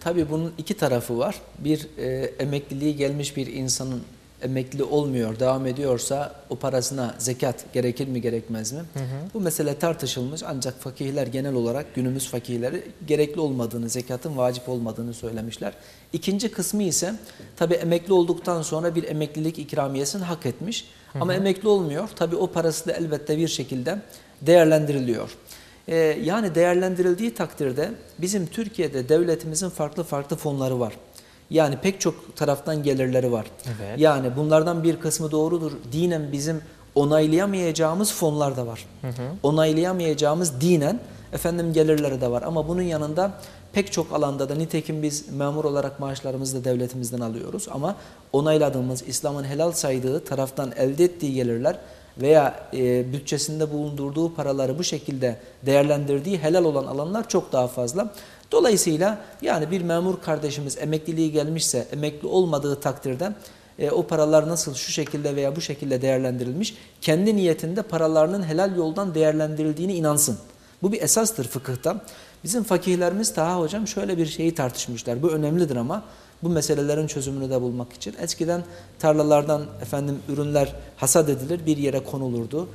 Tabii bunun iki tarafı var. Bir e, emekliliği gelmiş bir insanın emekli olmuyor, devam ediyorsa o parasına zekat gerekir mi gerekmez mi? Hı hı. Bu mesele tartışılmış ancak fakihler genel olarak günümüz fakihleri gerekli olmadığını, zekatın vacip olmadığını söylemişler. İkinci kısmı ise tabii emekli olduktan sonra bir emeklilik ikramiyesini hak etmiş hı hı. ama emekli olmuyor. Tabii o parası da elbette bir şekilde değerlendiriliyor. Ee, yani değerlendirildiği takdirde bizim Türkiye'de devletimizin farklı farklı fonları var. Yani pek çok taraftan gelirleri var. Evet. Yani bunlardan bir kısmı doğrudur. Dinen bizim onaylayamayacağımız fonlar da var. Hı hı. Onaylayamayacağımız dinen efendim gelirleri de var. Ama bunun yanında pek çok alanda da nitekim biz memur olarak maaşlarımızı da devletimizden alıyoruz. Ama onayladığımız İslam'ın helal saydığı taraftan elde ettiği gelirler veya e, bütçesinde bulundurduğu paraları bu şekilde değerlendirdiği helal olan alanlar çok daha fazla. Dolayısıyla yani bir memur kardeşimiz emekliliği gelmişse emekli olmadığı takdirde e, o paralar nasıl şu şekilde veya bu şekilde değerlendirilmiş kendi niyetinde paralarının helal yoldan değerlendirildiğini inansın. Bu bir esastır fıkıhta. Bizim fakihlerimiz Taha hocam şöyle bir şeyi tartışmışlar. Bu önemlidir ama bu meselelerin çözümünü de bulmak için. Eskiden tarlalardan efendim ürünler hasat edilir, bir yere konulurdu.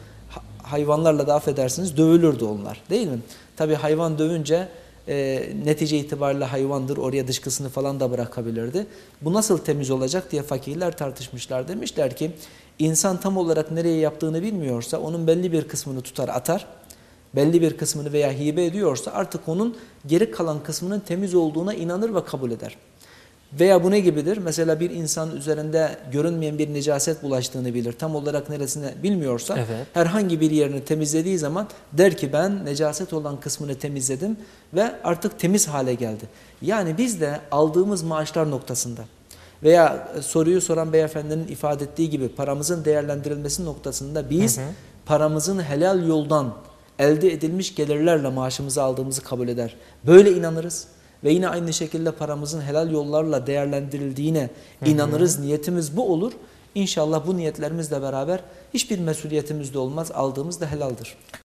Hayvanlarla da affedersiniz dövülürdü onlar değil mi? Tabi hayvan dövünce e, netice itibariyle hayvandır oraya dışkısını falan da bırakabilirdi. Bu nasıl temiz olacak diye fakirler tartışmışlar. Demişler ki insan tam olarak nereye yaptığını bilmiyorsa onun belli bir kısmını tutar atar. Belli bir kısmını veya hibe ediyorsa artık onun geri kalan kısmının temiz olduğuna inanır ve kabul eder. Veya bu ne gibidir? Mesela bir insan üzerinde görünmeyen bir necaset bulaştığını bilir. Tam olarak neresine bilmiyorsa evet. herhangi bir yerini temizlediği zaman der ki ben necaset olan kısmını temizledim ve artık temiz hale geldi. Yani biz de aldığımız maaşlar noktasında veya soruyu soran beyefendinin ifade ettiği gibi paramızın değerlendirilmesi noktasında biz hı hı. paramızın helal yoldan elde edilmiş gelirlerle maaşımızı aldığımızı kabul eder. Böyle inanırız. Ve yine aynı şekilde paramızın helal yollarla değerlendirildiğine Hı -hı. inanırız. Niyetimiz bu olur. İnşallah bu niyetlerimizle beraber hiçbir mesuliyetimiz de olmaz. Aldığımız da helaldir.